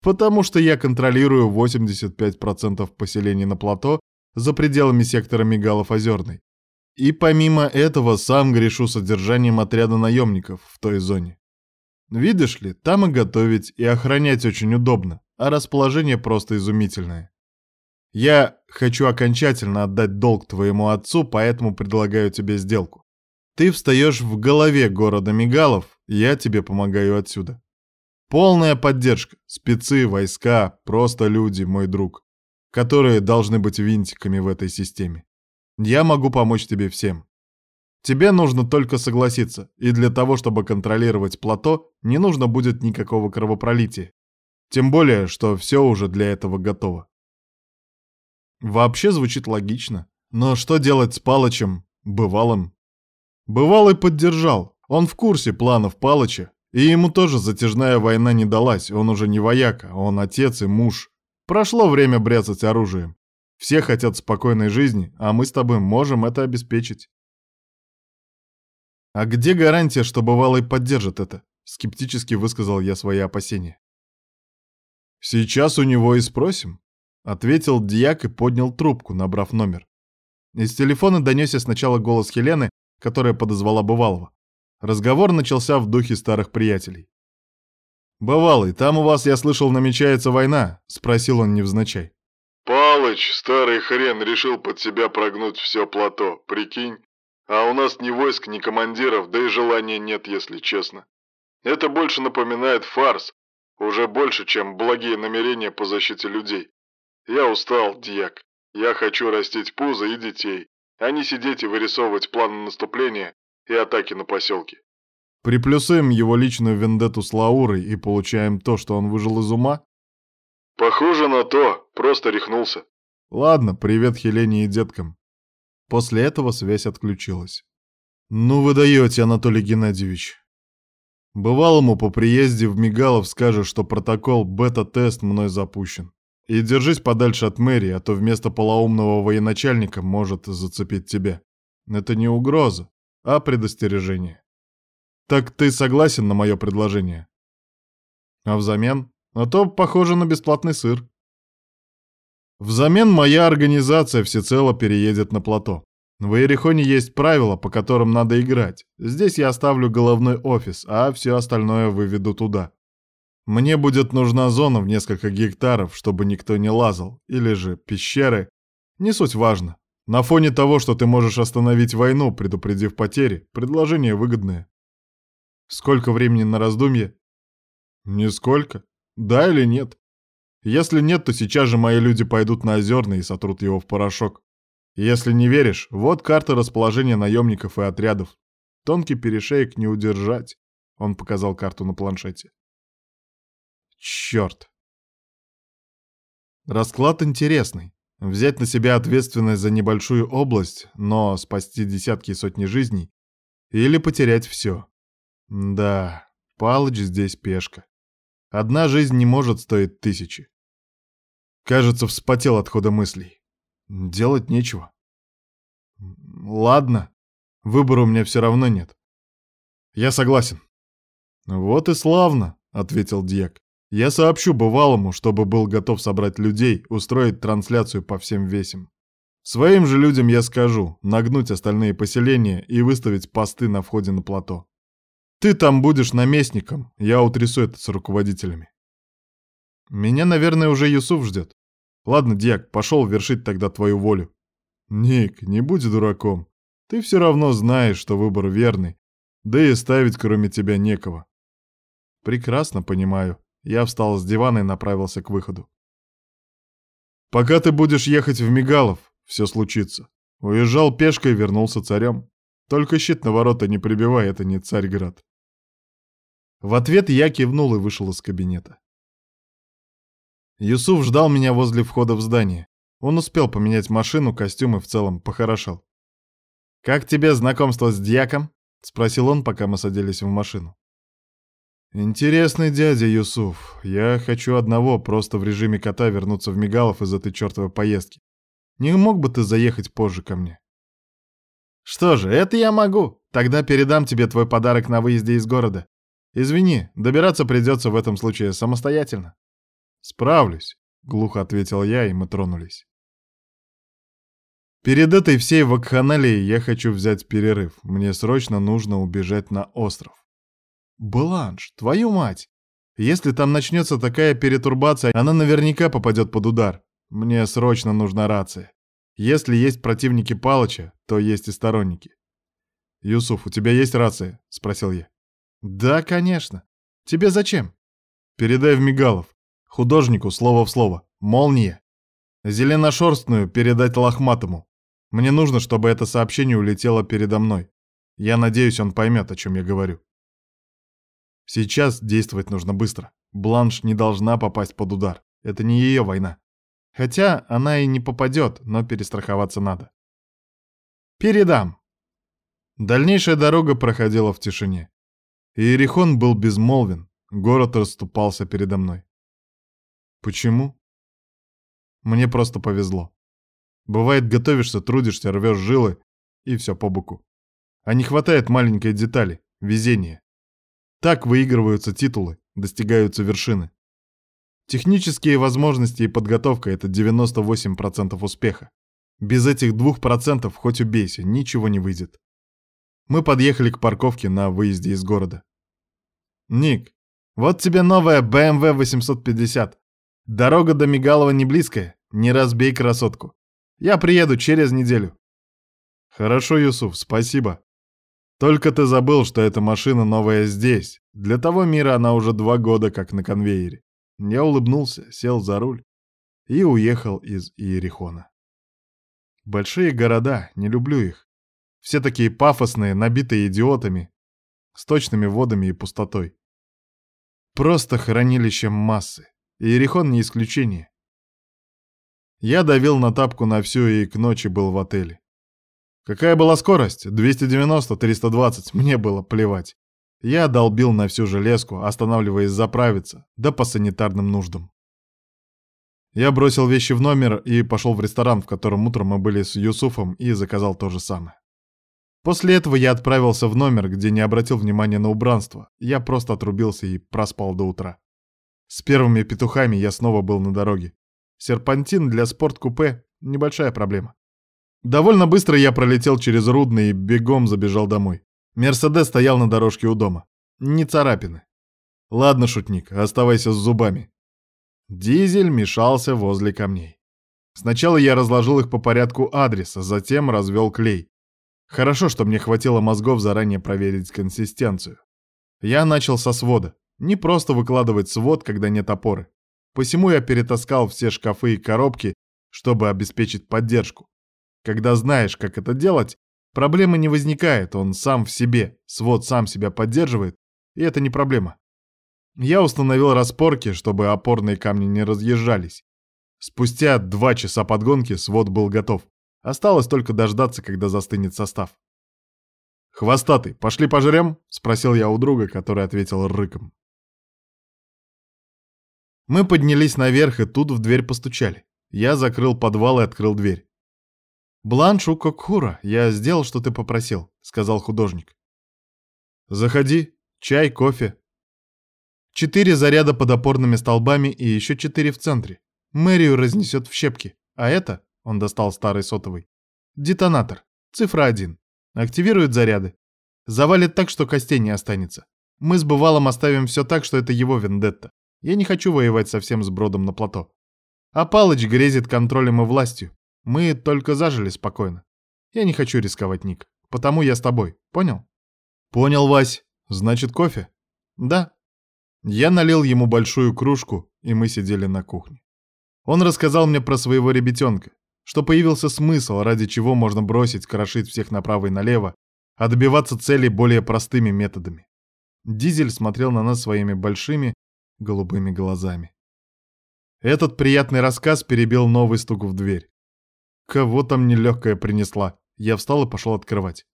Потому что я контролирую 85% поселений на плато за пределами сектора Мигалов-Озерный. И помимо этого сам грешу содержанием отряда наемников в той зоне. Видишь ли, там и готовить, и охранять очень удобно, а расположение просто изумительное. Я хочу окончательно отдать долг твоему отцу, поэтому предлагаю тебе сделку. Ты встаешь в голове города Мигалов, я тебе помогаю отсюда. Полная поддержка. Спецы, войска, просто люди, мой друг, которые должны быть винтиками в этой системе. Я могу помочь тебе всем. Тебе нужно только согласиться, и для того, чтобы контролировать плато, не нужно будет никакого кровопролития. Тем более, что все уже для этого готово. Вообще звучит логично. Но что делать с Палычем, бывалым? Бывалый поддержал. Он в курсе планов Палыча и ему тоже затяжная война не далась, он уже не вояка, он отец и муж. Прошло время бряцать оружием. Все хотят спокойной жизни, а мы с тобой можем это обеспечить. А где гарантия, что бывалый поддержит это? Скептически высказал я свои опасения. Сейчас у него и спросим, ответил Дьяк и поднял трубку, набрав номер. Из телефона донесся сначала голос Хелены, которая подозвала Бывалова. Разговор начался в духе старых приятелей. «Бывалый, там у вас, я слышал, намечается война?» — спросил он невзначай. «Палыч, старый хрен, решил под себя прогнуть все плато, прикинь? А у нас ни войск, ни командиров, да и желания нет, если честно. Это больше напоминает фарс, уже больше, чем благие намерения по защите людей. Я устал, дьяк. Я хочу растить пузо и детей, а не сидеть и вырисовывать планы наступления и атаки на поселки. Приплюсуем его личную вендетту с Лаурой и получаем то, что он выжил из ума? Похоже на то, просто рехнулся. Ладно, привет Хелене и деткам. После этого связь отключилась. Ну вы даете, Анатолий Геннадьевич. Бывалому по приезде в Мигалов скажешь, что протокол бета-тест мной запущен. И держись подальше от мэрии, а то вместо полоумного военачальника может зацепить тебя. Это не угроза, а предостережение. Так ты согласен на мое предложение? А взамен? А то похоже на бесплатный сыр. Взамен моя организация всецело переедет на плато. В Иерихоне есть правила, по которым надо играть. Здесь я оставлю головной офис, а все остальное выведу туда. Мне будет нужна зона в несколько гектаров, чтобы никто не лазал, или же пещеры. Не суть важно. На фоне того, что ты можешь остановить войну, предупредив потери, предложение выгодное. Сколько времени на раздумье? Нисколько. Да или нет? Если нет, то сейчас же мои люди пойдут на Озерный и сотрут его в порошок. Если не веришь, вот карта расположения наемников и отрядов. Тонкий перешеек не удержать. Он показал карту на планшете. Черт. Расклад интересный. Взять на себя ответственность за небольшую область, но спасти десятки и сотни жизней, или потерять все. Да, Палыч здесь пешка. Одна жизнь не может стоить тысячи. Кажется, вспотел от хода мыслей. Делать нечего. Ладно, выбора у меня все равно нет. Я согласен. Вот и славно, ответил Дьяк. Я сообщу бывалому, чтобы был готов собрать людей, устроить трансляцию по всем весям. Своим же людям я скажу, нагнуть остальные поселения и выставить посты на входе на плато. Ты там будешь наместником, я утрясу это с руководителями. Меня, наверное, уже Юсуф ждет. Ладно, Дьяк, пошел вершить тогда твою волю. Ник, не будь дураком. Ты все равно знаешь, что выбор верный, да и ставить кроме тебя некого. Прекрасно понимаю. Я встал с дивана и направился к выходу. «Пока ты будешь ехать в Мигалов, все случится. Уезжал пешкой, вернулся царем. Только щит на ворота не прибивай, это не Царьград». В ответ я кивнул и вышел из кабинета. Юсуф ждал меня возле входа в здание. Он успел поменять машину, костюм и в целом похорошел. «Как тебе знакомство с дьяком?» — спросил он, пока мы садились в машину. «Интересный дядя Юсуф. Я хочу одного, просто в режиме кота вернуться в Мигалов из этой чертовой поездки. Не мог бы ты заехать позже ко мне?» «Что же, это я могу. Тогда передам тебе твой подарок на выезде из города. Извини, добираться придется в этом случае самостоятельно». «Справлюсь», — глухо ответил я, и мы тронулись. Перед этой всей вакханалией я хочу взять перерыв. Мне срочно нужно убежать на остров. Бланш, твою мать! Если там начнется такая перетурбация, она наверняка попадет под удар. Мне срочно нужна рация. Если есть противники Палыча, то есть и сторонники. «Юсуф, у тебя есть рация?» — спросил я. «Да, конечно. Тебе зачем?» «Передай в Мигалов. Художнику слово в слово. Молния. Зеленошерстную передать Лохматому. Мне нужно, чтобы это сообщение улетело передо мной. Я надеюсь, он поймет, о чем я говорю». Сейчас действовать нужно быстро. Бланш не должна попасть под удар. Это не ее война. Хотя она и не попадет, но перестраховаться надо. Передам. Дальнейшая дорога проходила в тишине. Иерихон был безмолвен, город расступался передо мной. Почему? Мне просто повезло. Бывает, готовишься, трудишься, рвешь жилы, и все по боку. А не хватает маленькой детали — везения. Так выигрываются титулы, достигаются вершины. Технические возможности и подготовка — это 98% успеха. Без этих 2% хоть убейся, ничего не выйдет. Мы подъехали к парковке на выезде из города. «Ник, вот тебе новая BMW 850. Дорога до Мигалова не близкая, не разбей красотку. Я приеду через неделю». «Хорошо, Юсуф, спасибо. Только ты забыл, что эта машина новая здесь. Для того мира она уже два года как на конвейере. Я улыбнулся, сел за руль и уехал из Иерихона. Большие города, не люблю их. Все такие пафосные, набитые идиотами, с точными водами и пустотой. Просто хранилище массы. Иерихон не исключение. Я давил на тапку на всю и к ночи был в отеле. Какая была скорость? 290, 320, мне было плевать. Я долбил на всю железку, останавливаясь заправиться, да по санитарным нуждам. Я бросил вещи в номер и пошел в ресторан, в котором утром мы были с Юсуфом, и заказал то же самое. После этого я отправился в номер, где не обратил внимания на убранство. Я просто отрубился и проспал до утра. С первыми петухами я снова был на дороге. Серпантин для спорткупе — небольшая проблема. Довольно быстро я пролетел через Рудный и бегом забежал домой. Мерседес стоял на дорожке у дома. Не царапины. Ладно, шутник, оставайся с зубами. Дизель мешался возле камней. Сначала я разложил их по порядку адреса, затем развел клей. Хорошо, что мне хватило мозгов заранее проверить консистенцию. Я начал со свода. Не просто выкладывать свод, когда нет опоры. Посему я перетаскал все шкафы и коробки, чтобы обеспечить поддержку. Когда знаешь, как это делать, проблемы не возникает, он сам в себе, свод сам себя поддерживает, и это не проблема. Я установил распорки, чтобы опорные камни не разъезжались. Спустя два часа подгонки свод был готов. Осталось только дождаться, когда застынет состав. «Хвостатый, пошли пожрем?» — спросил я у друга, который ответил рыком. Мы поднялись наверх, и тут в дверь постучали. Я закрыл подвал и открыл дверь. «Бланшу Кокхура, я сделал, что ты попросил», — сказал художник. «Заходи. Чай, кофе». Четыре заряда под опорными столбами и еще четыре в центре. Мэрию разнесет в щепки. А это, — он достал старый сотовый, — детонатор. Цифра один. Активирует заряды. Завалит так, что костей не останется. Мы с Бывалом оставим все так, что это его вендетта. Я не хочу воевать совсем с бродом на плато. А Палыч грезит контролем и властью. Мы только зажили спокойно. Я не хочу рисковать, Ник. Потому я с тобой. Понял? Понял, Вась. Значит, кофе? Да. Я налил ему большую кружку, и мы сидели на кухне. Он рассказал мне про своего ребятенка, что появился смысл, ради чего можно бросить крошить всех направо и налево, а добиваться целей более простыми методами. Дизель смотрел на нас своими большими голубыми глазами. Этот приятный рассказ перебил новый стук в дверь. Кого там нелегкая принесла? Я встал и пошел открывать.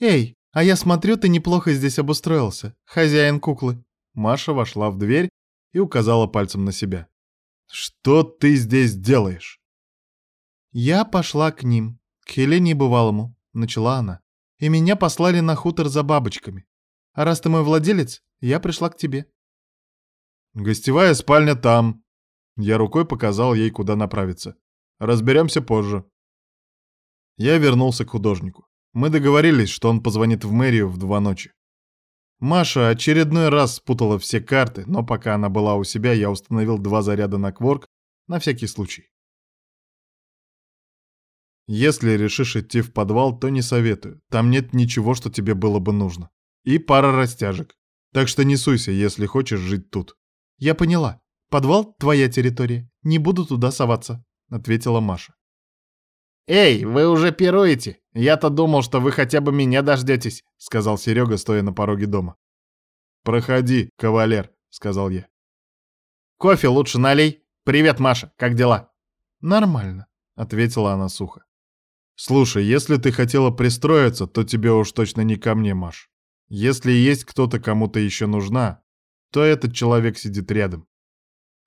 «Эй, а я смотрю, ты неплохо здесь обустроился, хозяин куклы». Маша вошла в дверь и указала пальцем на себя. «Что ты здесь делаешь?» «Я пошла к ним, к Хелене Бывалому», — начала она. «И меня послали на хутор за бабочками. А раз ты мой владелец, я пришла к тебе». «Гостевая спальня там». Я рукой показал ей, куда направиться. Разберемся позже. Я вернулся к художнику. Мы договорились, что он позвонит в мэрию в два ночи. Маша очередной раз спутала все карты, но пока она была у себя, я установил два заряда на кворк на всякий случай. Если решишь идти в подвал, то не советую. Там нет ничего, что тебе было бы нужно. И пара растяжек. Так что не суйся, если хочешь жить тут. Я поняла. Подвал — твоя территория. Не буду туда соваться, — ответила Маша. «Эй, вы уже пируете? Я-то думал, что вы хотя бы меня дождетесь», — сказал Серега, стоя на пороге дома. «Проходи, кавалер», — сказал я. «Кофе лучше налей. Привет, Маша, как дела?» «Нормально», — ответила она сухо. «Слушай, если ты хотела пристроиться, то тебе уж точно не ко мне, Маш. Если есть кто-то, кому то еще нужна, то этот человек сидит рядом.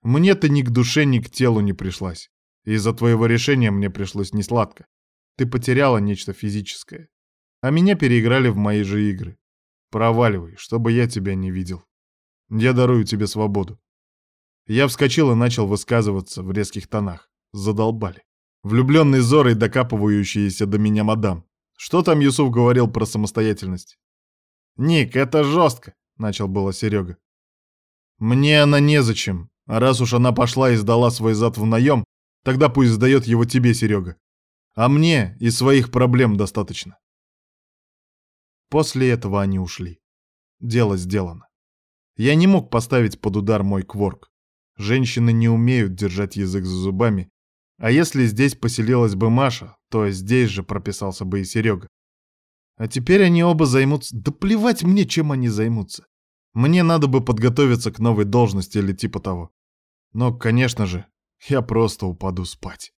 Мне ты ни к душе, ни к телу не пришлась. Из-за твоего решения мне пришлось несладко. Ты потеряла нечто физическое. А меня переиграли в мои же игры. Проваливай, чтобы я тебя не видел. Я дарую тебе свободу. Я вскочил и начал высказываться в резких тонах. Задолбали. Влюбленный Зорой, докапывающиеся до меня мадам. Что там Юсуф говорил про самостоятельность? «Ник, это жестко», — начал было Серега. Мне она незачем. А раз уж она пошла и сдала свой зад в наем, тогда пусть сдает его тебе, Серега. А мне и своих проблем достаточно. После этого они ушли. Дело сделано. Я не мог поставить под удар мой кворк. Женщины не умеют держать язык за зубами, а если здесь поселилась бы Маша, то здесь же прописался бы и Серега. А теперь они оба займутся... Да плевать мне, чем они займутся. Мне надо бы подготовиться к новой должности или типа того. Но, конечно же, я просто упаду спать.